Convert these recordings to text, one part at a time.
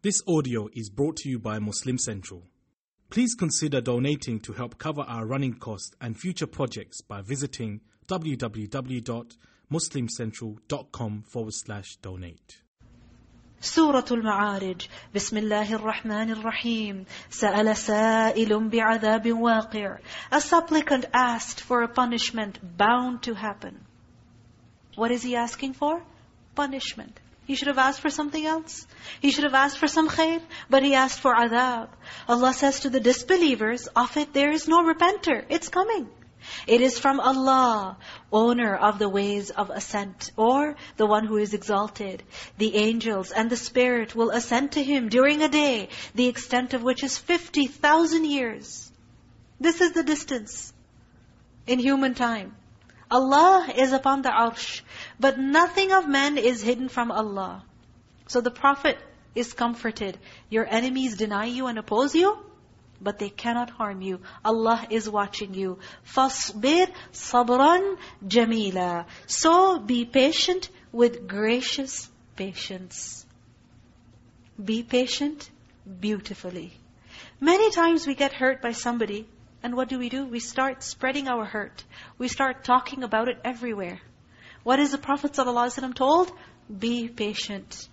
This audio is brought to you by Muslim Central. Please consider donating to help cover our running costs and future projects by visiting www.muslimcentral.com forward slash donate. سورة المعارج بسم الله الرحمن الرحيم سأل سائل بعذاب واقع A supplicant asked for a punishment bound to happen. What is he asking for? Punishment. He should have asked for something else. He should have asked for some khair, but he asked for adhab. Allah says to the disbelievers, of it there is no repenter. It's coming. It is from Allah, owner of the ways of ascent, or the one who is exalted. The angels and the Spirit will ascend to Him during a day, the extent of which is 50,000 years. This is the distance in human time. Allah is upon the arsh, but nothing of men is hidden from Allah. So the Prophet is comforted. Your enemies deny you and oppose you, but they cannot harm you. Allah is watching you. فَاصْبِرْ صَبْرًا جَمِيلًا So be patient with gracious patience. Be patient beautifully. Many times we get hurt by somebody and what do we do? We start spreading our hurt. We start talking about it everywhere. What is the Prophet ﷺ told? Be patient.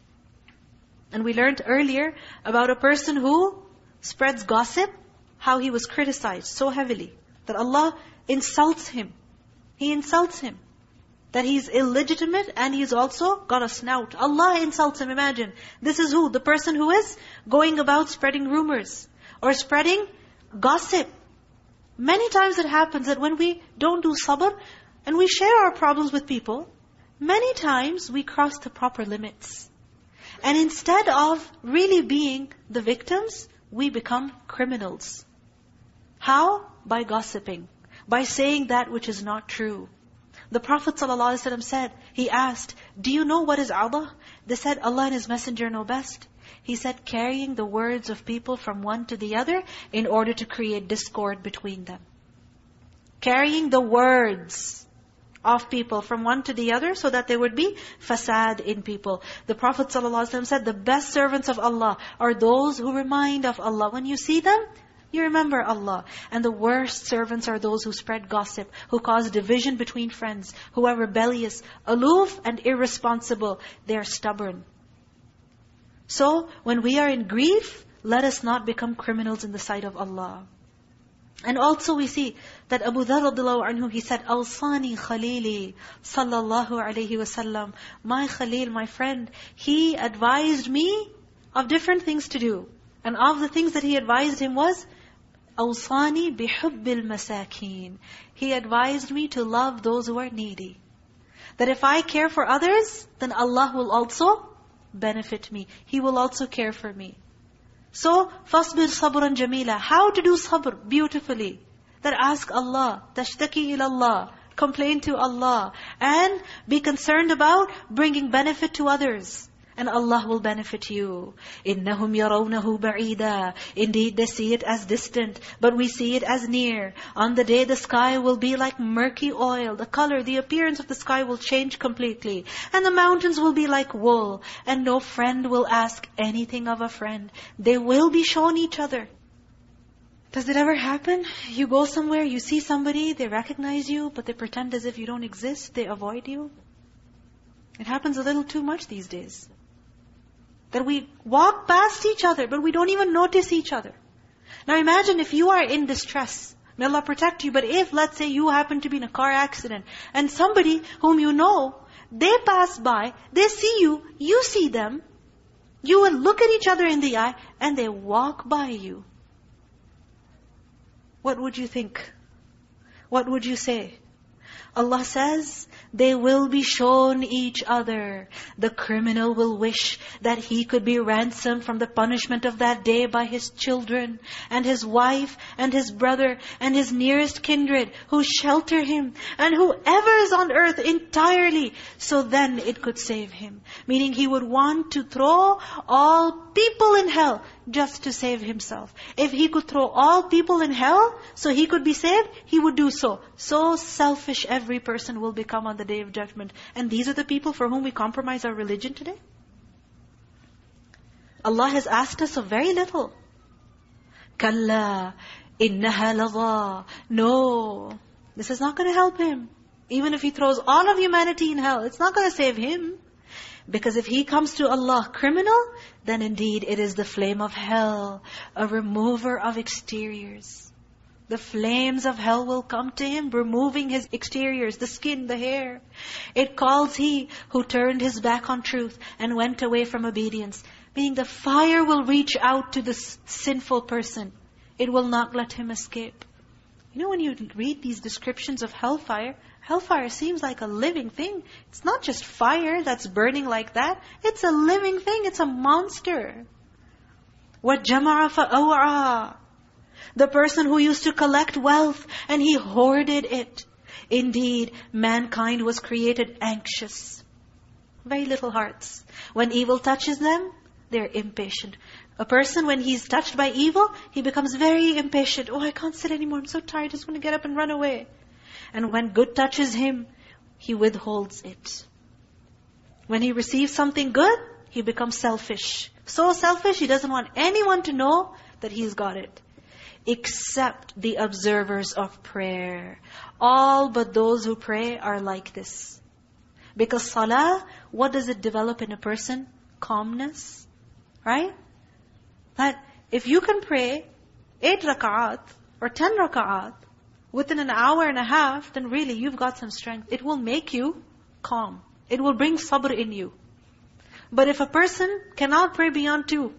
And we learned earlier about a person who spreads gossip, how he was criticized so heavily. That Allah insults him. He insults him. That he's illegitimate and he's also got a snout. Allah insults him, imagine. This is who? The person who is going about spreading rumors. Or spreading gossip. Many times it happens that when we don't do sabr and we share our problems with people, many times we cross the proper limits. And instead of really being the victims, we become criminals. How? By gossiping. By saying that which is not true. The Prophet ﷺ said, he asked, do you know what is Allah? They said, Allah and His Messenger know best. He said, carrying the words of people from one to the other in order to create discord between them. Carrying the words of people from one to the other so that there would be fasad in people. The Prophet ﷺ said, the best servants of Allah are those who remind of Allah. When you see them, you remember Allah. And the worst servants are those who spread gossip, who cause division between friends, who are rebellious, aloof and irresponsible. They are stubborn. So, when we are in grief, let us not become criminals in the sight of Allah. And also we see that Abu Dharr anhu, he said, Awsani Khalili sallallahu alayhi wasallam. My Khalil, my friend, he advised me of different things to do. And of the things that he advised him was, Awsani bihubbil masakin. He advised me to love those who are needy. That if I care for others, then Allah will also benefit me. He will also care for me. So, فَاصْبِرْ صَبْرًا جَمِيلًا How to do sabr beautifully. That ask Allah, تَشْتَكِي إِلَى اللَّهِ Complain to Allah. And be concerned about bringing benefit to others and Allah will benefit you. إِنَّهُمْ يَرَوْنَهُ بَعِيدًا Indeed, they see it as distant, but we see it as near. On the day the sky will be like murky oil. The color, the appearance of the sky will change completely. And the mountains will be like wool. And no friend will ask anything of a friend. They will be shown each other. Does it ever happen? You go somewhere, you see somebody, they recognize you, but they pretend as if you don't exist. They avoid you. It happens a little too much these days. That we walk past each other, but we don't even notice each other. Now imagine if you are in distress. May Allah protect you. But if, let's say, you happen to be in a car accident, and somebody whom you know, they pass by, they see you, you see them, you will look at each other in the eye, and they walk by you. What would you think? What would you say? Allah says, they will be shown each other. The criminal will wish that he could be ransomed from the punishment of that day by his children and his wife and his brother and his nearest kindred who shelter him and whoever is on earth entirely. So then it could save him. Meaning he would want to throw all people in hell just to save himself. If he could throw all people in hell so he could be saved, he would do so. So selfish every person will become on the day of judgment. And these are the people for whom we compromise our religion today? Allah has asked us of very little. Kalla, innaha ladha. No, this is not going to help him. Even if he throws all of humanity in hell, it's not going to save him. Because if he comes to Allah criminal, then indeed it is the flame of hell, a remover of exteriors. The flames of hell will come to him, removing his exteriors, the skin, the hair. It calls he who turned his back on truth and went away from obedience. Meaning the fire will reach out to this sinful person. It will not let him escape. You know when you read these descriptions of hellfire, hellfire seems like a living thing. It's not just fire that's burning like that. It's a living thing. It's a monster. وَجَمَعَ فَأَوْعَى The person who used to collect wealth and he hoarded it. Indeed, mankind was created anxious. Very little hearts. When evil touches them, they're impatient. A person, when he's touched by evil, he becomes very impatient. Oh, I can't sit anymore. I'm so tired. I just want to get up and run away. And when good touches him, he withholds it. When he receives something good, he becomes selfish. So selfish, he doesn't want anyone to know that he's got it. Except the observers of prayer. All but those who pray are like this. Because salah, what does it develop in a person? Calmness. Right? That if you can pray 8 rak'at or 10 rak'at within an hour and a half, then really you've got some strength. It will make you calm. It will bring sabr in you. But if a person cannot pray beyond two,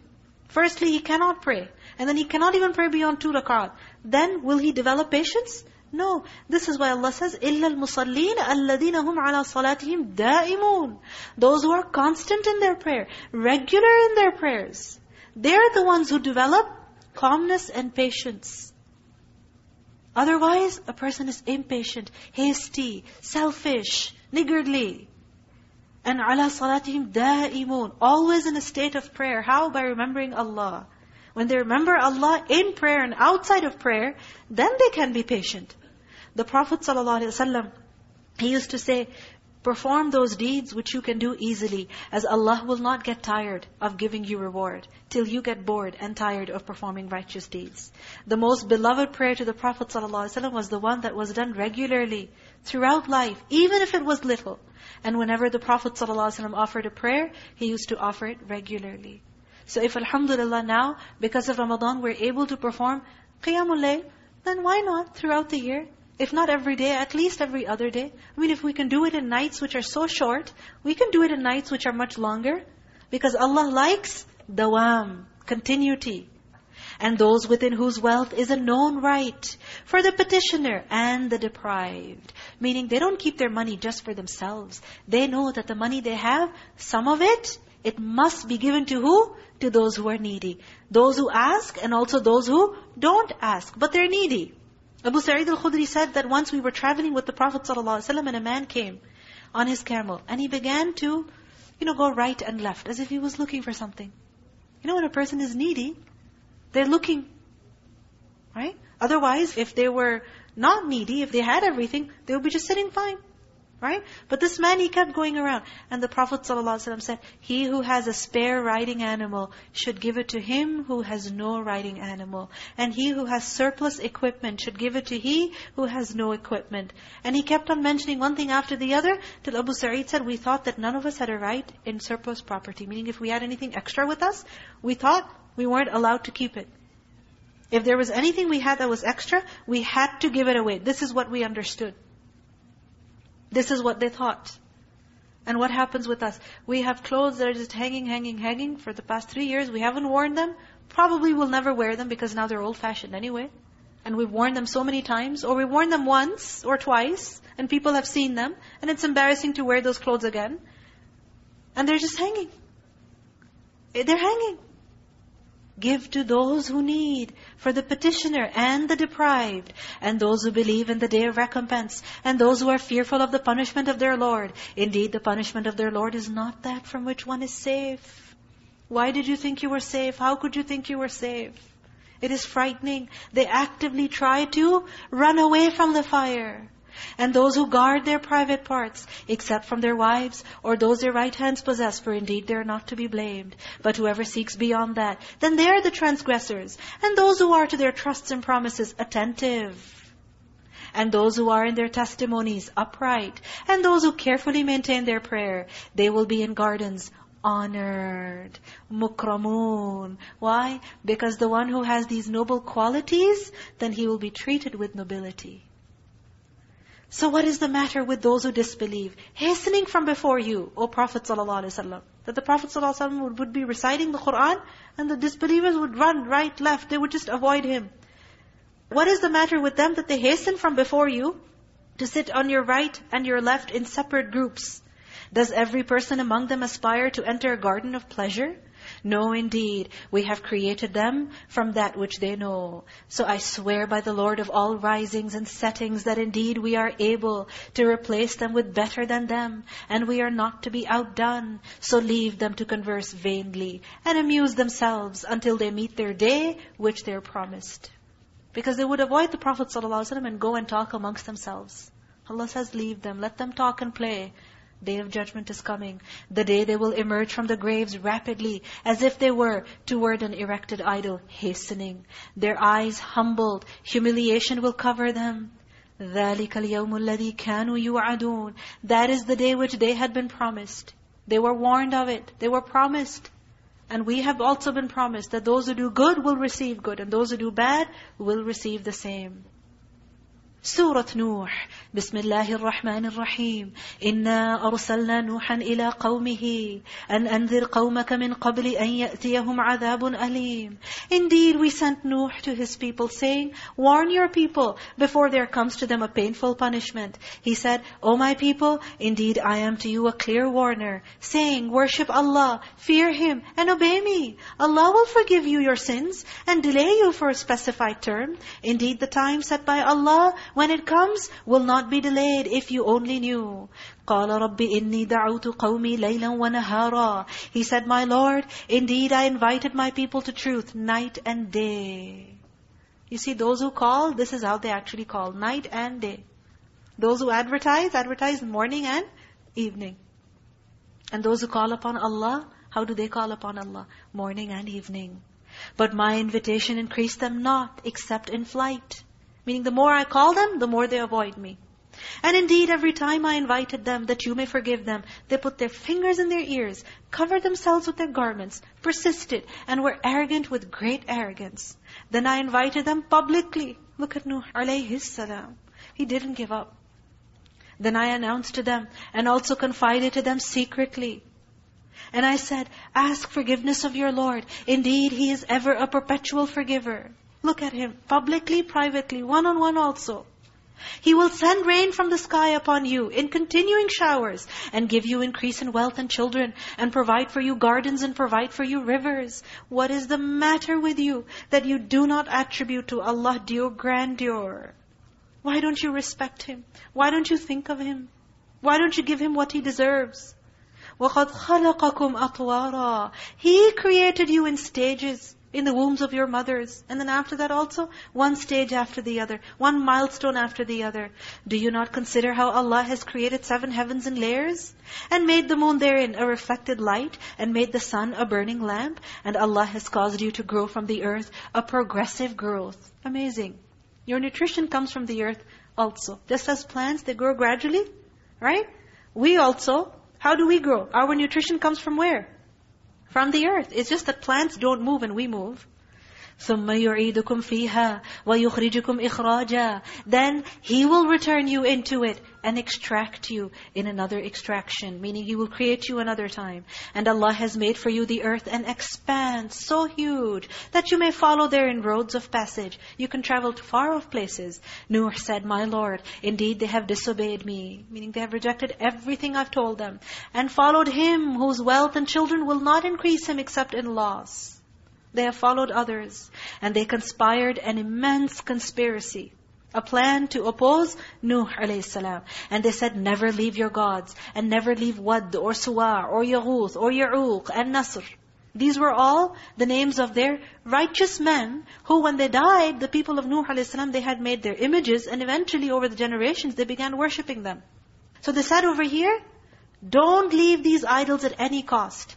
firstly he cannot pray, and then he cannot even pray beyond two rak'at, then will he develop patience? No. This is why Allah says, إِلَّا الْمُصَلِّينَ أَلَّذِينَ هُمْ عَلَى صَلَاتِهِمْ دَائِمُونَ Those who are constant in their prayer, regular in their prayers. They're the ones who develop calmness and patience. Otherwise, a person is impatient, hasty, selfish, niggardly. And ala salatihim da'imun. Always in a state of prayer. How? By remembering Allah. When they remember Allah in prayer and outside of prayer, then they can be patient. The Prophet ﷺ, he used to say, perform those deeds which you can do easily, as Allah will not get tired of giving you reward, till you get bored and tired of performing righteous deeds. The most beloved prayer to the Prophet ﷺ was the one that was done regularly, throughout life, even if it was little. And whenever the Prophet ﷺ offered a prayer, he used to offer it regularly. So if alhamdulillah now, because of Ramadan, we're able to perform Qiyamul Layl, then why not throughout the year? If not every day, at least every other day. I mean, if we can do it in nights which are so short, we can do it in nights which are much longer. Because Allah likes dawam, continuity. And those within whose wealth is a known right for the petitioner and the deprived. Meaning they don't keep their money just for themselves. They know that the money they have, some of it, it must be given to who? To those who are needy. Those who ask and also those who don't ask, but they're needy. Abu Sa'id al-Khudri said that once we were traveling with the Prophet ﷺ and a man came on his camel and he began to, you know, go right and left as if he was looking for something. You know when a person is needy, they're looking, right? Otherwise, if they were not needy, if they had everything, they would be just sitting fine. Right? But this man, he kept going around. And the Prophet ﷺ said, He who has a spare riding animal should give it to him who has no riding animal. And he who has surplus equipment should give it to he who has no equipment. And he kept on mentioning one thing after the other, till Abu Sa'id said, we thought that none of us had a right in surplus property. Meaning if we had anything extra with us, we thought we weren't allowed to keep it. If there was anything we had that was extra, we had to give it away. This is what we understood. This is what they thought. And what happens with us? We have clothes that are just hanging, hanging, hanging for the past three years. We haven't worn them. Probably we'll never wear them because now they're old-fashioned anyway. And we've worn them so many times. Or we've worn them once or twice. And people have seen them. And it's embarrassing to wear those clothes again. And they're just hanging. They're hanging. Give to those who need, for the petitioner and the deprived, and those who believe in the day of recompense, and those who are fearful of the punishment of their Lord. Indeed, the punishment of their Lord is not that from which one is safe. Why did you think you were safe? How could you think you were safe? It is frightening. They actively try to run away from the fire. And those who guard their private parts, except from their wives, or those their right hands possess, for indeed they are not to be blamed. But whoever seeks beyond that, then they are the transgressors. And those who are to their trusts and promises attentive. And those who are in their testimonies upright. And those who carefully maintain their prayer, they will be in gardens honored. Mukramun. Why? Because the one who has these noble qualities, then he will be treated with nobility. So what is the matter with those who disbelieve? Hastening from before you, O Prophet ﷺ. That the Prophet ﷺ would, would be reciting the Qur'an and the disbelievers would run right, left. They would just avoid him. What is the matter with them that they hasten from before you to sit on your right and your left in separate groups? Does every person among them aspire to enter a garden of pleasure? No, indeed. We have created them from that which they know. So I swear by the Lord of all risings and settings that indeed we are able to replace them with better than them. And we are not to be outdone. So leave them to converse vainly and amuse themselves until they meet their day which they are promised. Because they would avoid the Prophet ﷺ and go and talk amongst themselves. Allah says, leave them. Let them talk and play. Day of judgment is coming. The day they will emerge from the graves rapidly, as if they were toward an erected idol, hastening. Their eyes humbled, humiliation will cover them. ذَلِكَ الْيَوْمُ الَّذِي كَانُوا يُوعَدُونَ That is the day which they had been promised. They were warned of it. They were promised. And we have also been promised that those who do good will receive good, and those who do bad will receive the same. سورة نوح بسم الله الرحمن الرحيم إنا أرسلنا نوحا إلى قومه أن أنذر قومك من قبل أن يأتيهم عذاب أليم Indeed, we sent Nuh to his people saying, Warn your people before there comes to them a painful punishment. He said, O my people, indeed I am to you a clear warner, saying, Worship Allah, fear Him, and obey me. Allah will forgive you your sins and delay you for a specified term. Indeed, the time set by Allah when it comes, will not be delayed if you only knew. قَالَ رَبِّ إِنِّي دَعُوتُ قَوْمِي لَيْلًا وَنَهَارًا He said, My Lord, indeed I invited my people to truth night and day. You see, those who call, this is how they actually call, night and day. Those who advertise, advertise morning and evening. And those who call upon Allah, how do they call upon Allah? Morning and evening. But my invitation increased them not, except in flight. Meaning the more I call them, the more they avoid me. And indeed, every time I invited them, that you may forgive them, they put their fingers in their ears, covered themselves with their garments, persisted, and were arrogant with great arrogance. Then I invited them publicly. Look at Nuh alayhi salam. He didn't give up. Then I announced to them, and also confided to them secretly. And I said, ask forgiveness of your Lord. Indeed, He is ever a perpetual forgiver. Look at him, publicly, privately, one-on-one also. He will send rain from the sky upon you in continuing showers and give you increase in wealth and children and provide for you gardens and provide for you rivers. What is the matter with you that you do not attribute to Allah due grandeur? Why don't you respect Him? Why don't you think of Him? Why don't you give Him what He deserves? وَقَدْ خَلَقَكُمْ أَطْوَارًا He created you in stages in the wombs of your mothers. And then after that also, one stage after the other, one milestone after the other. Do you not consider how Allah has created seven heavens in layers? And made the moon therein a reflected light, and made the sun a burning lamp, and Allah has caused you to grow from the earth a progressive growth. Amazing. Your nutrition comes from the earth also. Just as plants, they grow gradually, right? We also, how do we grow? Our nutrition comes from where? From the earth. It's just that plants don't move and we move. ثُمَّ يُعِيدُكُمْ فِيهَا وَيُخْرِجُكُمْ إِخْرَاجًا Then He will return you into it and extract you in another extraction. Meaning He will create you another time. And Allah has made for you the earth an expanse so huge that you may follow there in roads of passage. You can travel to far off places. Nuh said, My Lord, indeed they have disobeyed me. Meaning they have rejected everything I've told them. And followed him whose wealth and children will not increase him except in loss. They have followed others. And they conspired an immense conspiracy. A plan to oppose Nuh a.s. And they said, never leave your gods. And never leave Wad or Suwa or Yaghuth or Ya'uq and Nasr. These were all the names of their righteous men who when they died, the people of Nuh a.s., they had made their images and eventually over the generations, they began worshipping them. So they said over here, don't leave these idols at any cost.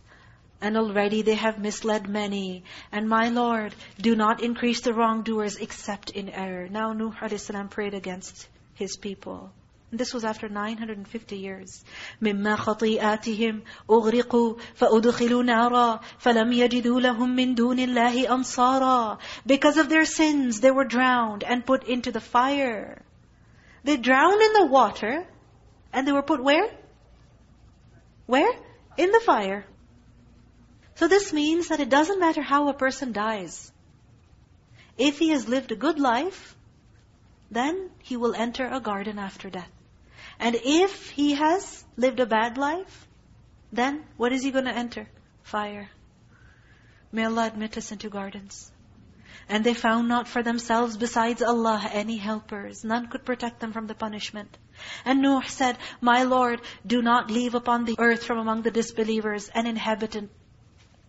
And already they have misled many. And my Lord, do not increase the wrongdoers except in error. Now Nuh a.s. prayed against his people. This was after 950 years. مِمَّا خَطِيئَاتِهِمْ أُغْرِقُوا فَأُدْخِلُوا نَارًا فَلَمْ يَجِدُوا لَهُم مِّن دُونِ اللَّهِ أَنصَارًا Because of their sins, they were drowned and put into the fire. They drowned in the water, and they were put where? Where? In the fire. So this means that it doesn't matter how a person dies. If he has lived a good life, then he will enter a garden after death. And if he has lived a bad life, then what is he going to enter? Fire. May Allah admit us into gardens. And they found not for themselves besides Allah any helpers. None could protect them from the punishment. And Nuh said, My Lord, do not leave upon the earth from among the disbelievers an inhabitant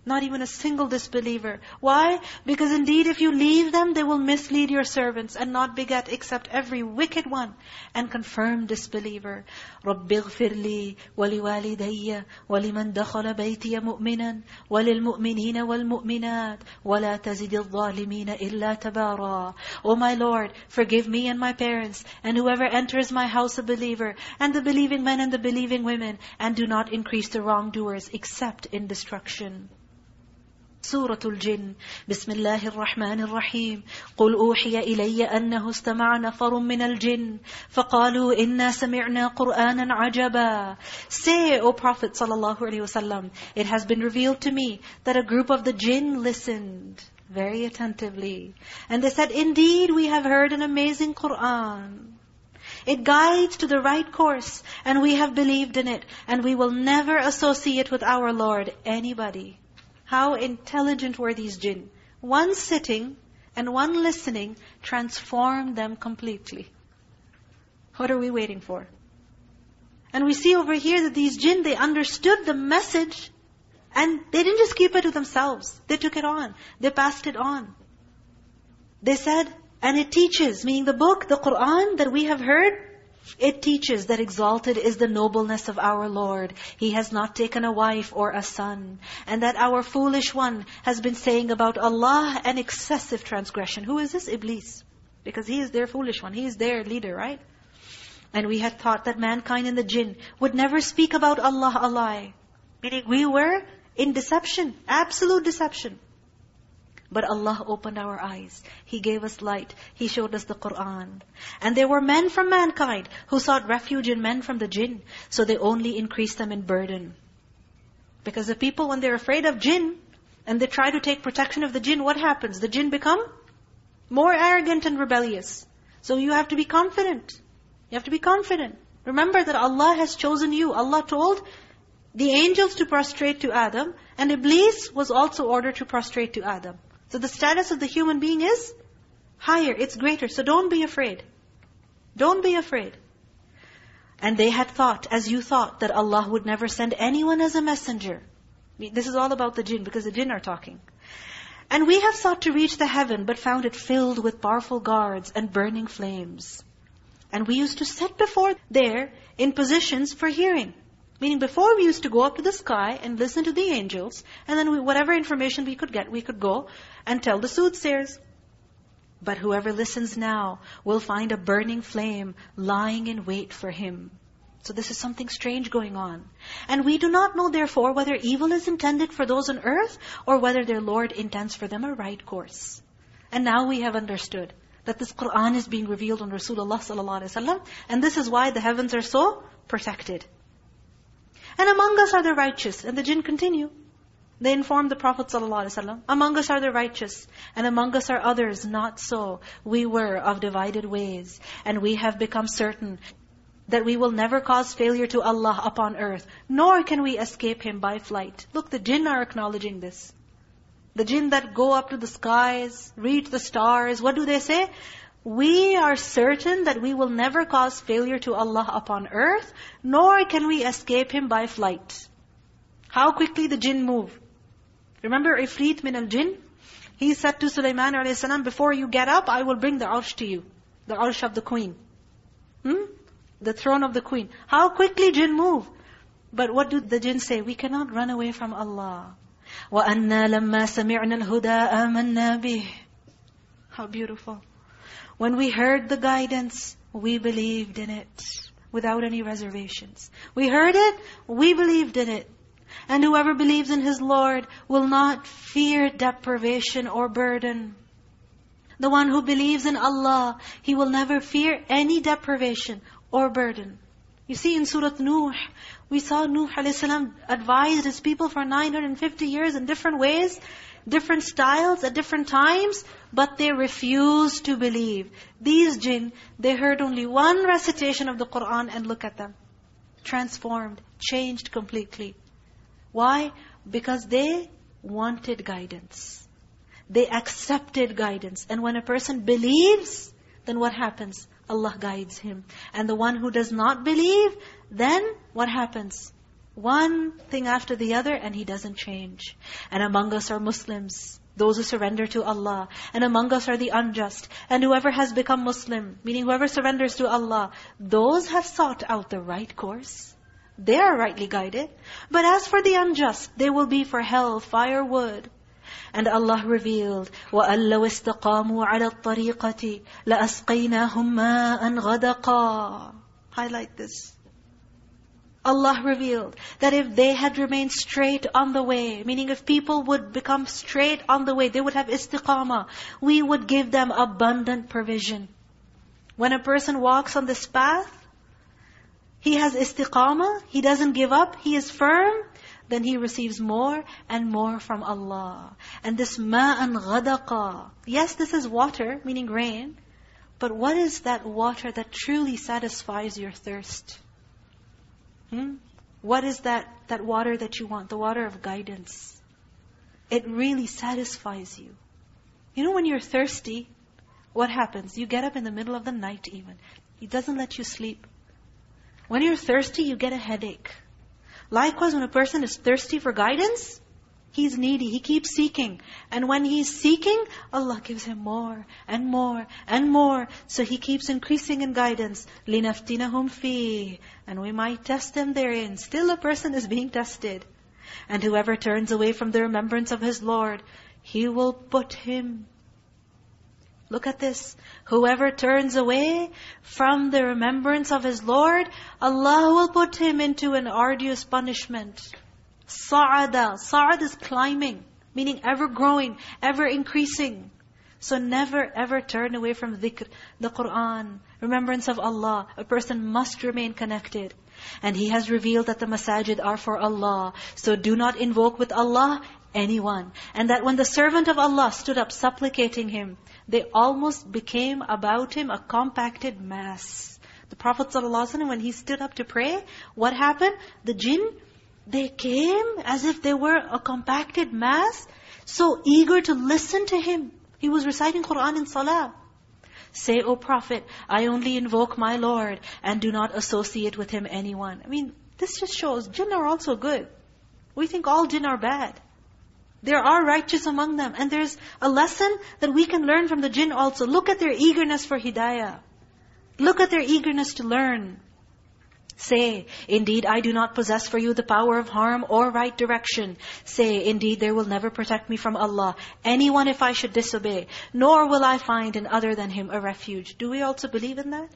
not even a single disbeliever. Why? Because indeed if you leave them, they will mislead your servants and not beget except every wicked one and confirm disbeliever. رَبِّ اغْفِرْ لِي وَلِوَالِدَيَّ وَلِمَنْ دَخَلَ بَيْتِيَ مُؤْمِنًا وَلِلْمُؤْمِنِينَ وَالْمُؤْمِنَاتِ وَلَا تَزِدِ الظَّالِمِينَ إِلَّا تَبَارًا O my Lord, forgive me and my parents, and whoever enters my house a believer, and the believing men and the believing women, and do not increase the wrongdoers except in destruction. سورة الجن بسم الله الرحمن الرحيم قل أوحي إلي أنه استمع نفر من الجن فقالوا إنا سمعنا قرآنا عجبا Say, O Prophet sallallahu alaihi wasallam, it has been revealed to me that a group of the jinn listened very attentively. And they said, indeed we have heard an amazing Qur'an. It guides to the right course and we have believed in it and we will never associate with our Lord anybody. How intelligent were these jinn. One sitting and one listening transformed them completely. What are we waiting for? And we see over here that these jinn, they understood the message and they didn't just keep it to themselves. They took it on. They passed it on. They said, and it teaches, meaning the book, the Qur'an that we have heard, it teaches that exalted is the nobleness of our Lord. He has not taken a wife or a son. And that our foolish one has been saying about Allah an excessive transgression. Who is this? Iblis. Because he is their foolish one. He is their leader, right? And we had thought that mankind and the jinn would never speak about Allah a lie. Meaning we were in deception, absolute deception. But Allah opened our eyes. He gave us light. He showed us the Qur'an. And there were men from mankind who sought refuge in men from the jinn. So they only increased them in burden. Because the people, when they're afraid of jinn, and they try to take protection of the jinn, what happens? The jinn become more arrogant and rebellious. So you have to be confident. You have to be confident. Remember that Allah has chosen you. Allah told the angels to prostrate to Adam, and Iblis was also ordered to prostrate to Adam. So the status of the human being is higher, it's greater. So don't be afraid. Don't be afraid. And they had thought, as you thought, that Allah would never send anyone as a messenger. This is all about the jinn, because the jinn are talking. And we have sought to reach the heaven, but found it filled with powerful guards and burning flames. And we used to sit before there in positions for hearing. Meaning before we used to go up to the sky and listen to the angels, and then we, whatever information we could get, we could go and tell the soothsayers. But whoever listens now will find a burning flame lying in wait for him. So this is something strange going on. And we do not know therefore whether evil is intended for those on earth or whether their Lord intends for them a right course. And now we have understood that this Qur'an is being revealed on Rasulullah ﷺ, and this is why the heavens are so protected. And among us are the righteous. And the jinn continue. They inform the Prophet ﷺ, among us are the righteous, and among us are others not so. We were of divided ways, and we have become certain that we will never cause failure to Allah upon earth, nor can we escape Him by flight. Look, the jinn are acknowledging this. The jinn that go up to the skies, reach the stars, what do they say? we are certain that we will never cause failure to Allah upon earth, nor can we escape Him by flight. How quickly the jinn move. Remember Ifrit min al-Jinn? He said to Sulaiman a.s., before you get up, I will bring the arsh to you. The arsh of the queen. Hmm? The throne of the queen. How quickly jinn move. But what do the jinn say? We cannot run away from Allah. وَأَنَّا لَمَّا سَمِعْنَا الْهُدَىٰ آمَنَّا بِهِ How beautiful. When we heard the guidance, we believed in it without any reservations. We heard it, we believed in it. And whoever believes in his Lord will not fear deprivation or burden. The one who believes in Allah, he will never fear any deprivation or burden. You see in Surah Nuh, we saw Nuh a.s. advised his people for 950 years in different ways, different styles at different times, but they refused to believe. These jinn, they heard only one recitation of the Qur'an and look at them. Transformed, changed completely. Why? Because they wanted guidance. They accepted guidance. And when a person believes, then what happens? Allah guides him. And the one who does not believe, then what happens? One thing after the other and he doesn't change. And among us are Muslims, those who surrender to Allah. And among us are the unjust. And whoever has become Muslim, meaning whoever surrenders to Allah, those have sought out the right course. They are rightly guided. But as for the unjust, they will be for hell, fire, wood. And Allah revealed, وَأَن لَوْ اسْتَقَامُوا عَلَى الطَّرِيقَةِ لَأَسْقَيْنَاهُمْ مَاءً غَدَقًا Highlight this. Allah revealed that if they had remained straight on the way, meaning if people would become straight on the way, they would have istiqamah, we would give them abundant provision. When a person walks on this path, he has istiqamah, he doesn't give up, he is firm, then he receives more and more from Allah. And this ma'an ghadaqa. Yes, this is water, meaning rain. But what is that water that truly satisfies your thirst? Hmm? What is that, that water that you want? The water of guidance. It really satisfies you. You know when you're thirsty, what happens? You get up in the middle of the night even. It doesn't let you sleep. When you're thirsty, you get a headache. Likewise, when a person is thirsty for guidance, he's needy. He keeps seeking. And when he's seeking, Allah gives him more and more and more. So he keeps increasing in guidance. لِنَفْتِنَهُمْ فِيهِ And we might test them therein. Still a person is being tested. And whoever turns away from the remembrance of his Lord, He will put him Look at this. Whoever turns away from the remembrance of his Lord, Allah will put him into an arduous punishment. Sa'ada. Sa'ad is climbing, meaning ever growing, ever increasing. So never ever turn away from dhikr, the Qur'an, remembrance of Allah. A person must remain connected. And He has revealed that the masajid are for Allah. So do not invoke with Allah anyone. And that when the servant of Allah stood up supplicating Him, they almost became about him a compacted mass. The Prophet ﷺ, when he stood up to pray, what happened? The jinn, they came as if they were a compacted mass, so eager to listen to him. He was reciting Qur'an in salah. Say, O Prophet, I only invoke my Lord and do not associate with Him anyone. I mean, this just shows jinn are also good. We think all jinn are bad. There are righteous among them. And there's a lesson that we can learn from the jinn also. Look at their eagerness for hidayah. Look at their eagerness to learn. Say, indeed I do not possess for you the power of harm or right direction. Say, indeed there will never protect me from Allah, anyone if I should disobey, nor will I find in other than Him a refuge. Do we also believe in that?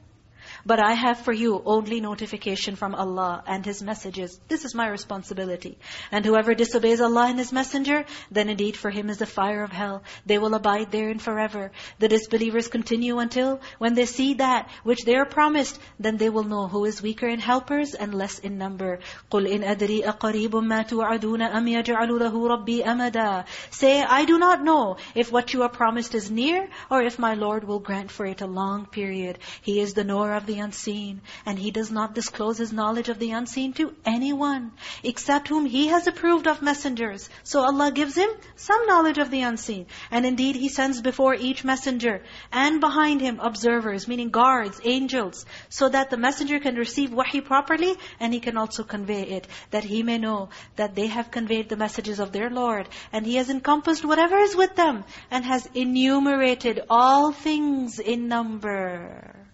But I have for you only notification from Allah and His messages. This is my responsibility. And whoever disobeys Allah and His messenger, then indeed for him is the fire of hell. They will abide therein forever. The disbelievers continue until when they see that which they are promised, then they will know who is weaker in helpers and less in number. قُلْ إِنْ أَدْرِي أَقَرِيبٌ مَا تُوعَدُونَ أَمْ يَجْعَلُ لَهُ رَبِّي أَمَدًا Say, I do not know if what you are promised is near or if my Lord will grant for it a long period. He is the knower of the the unseen. And He does not disclose His knowledge of the unseen to anyone, except whom He has approved of messengers. So Allah gives him some knowledge of the unseen. And indeed He sends before each messenger and behind him observers, meaning guards, angels, so that the messenger can receive wahi properly and he can also convey it, that he may know that they have conveyed the messages of their Lord. And He has encompassed whatever is with them and has enumerated all things in number.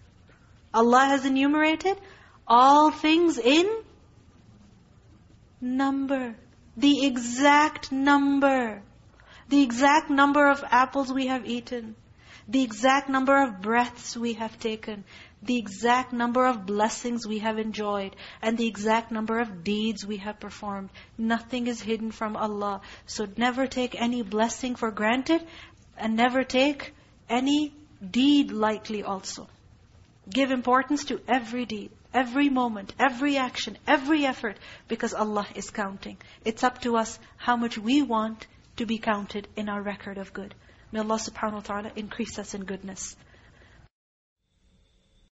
Allah has enumerated all things in number. The exact number. The exact number of apples we have eaten. The exact number of breaths we have taken. The exact number of blessings we have enjoyed. And the exact number of deeds we have performed. Nothing is hidden from Allah. So never take any blessing for granted. And never take any deed lightly also. Give importance to every deed, every moment, every action, every effort, because Allah is counting. It's up to us how much we want to be counted in our record of good. May Allah subhanahu wa ta'ala increase us in goodness.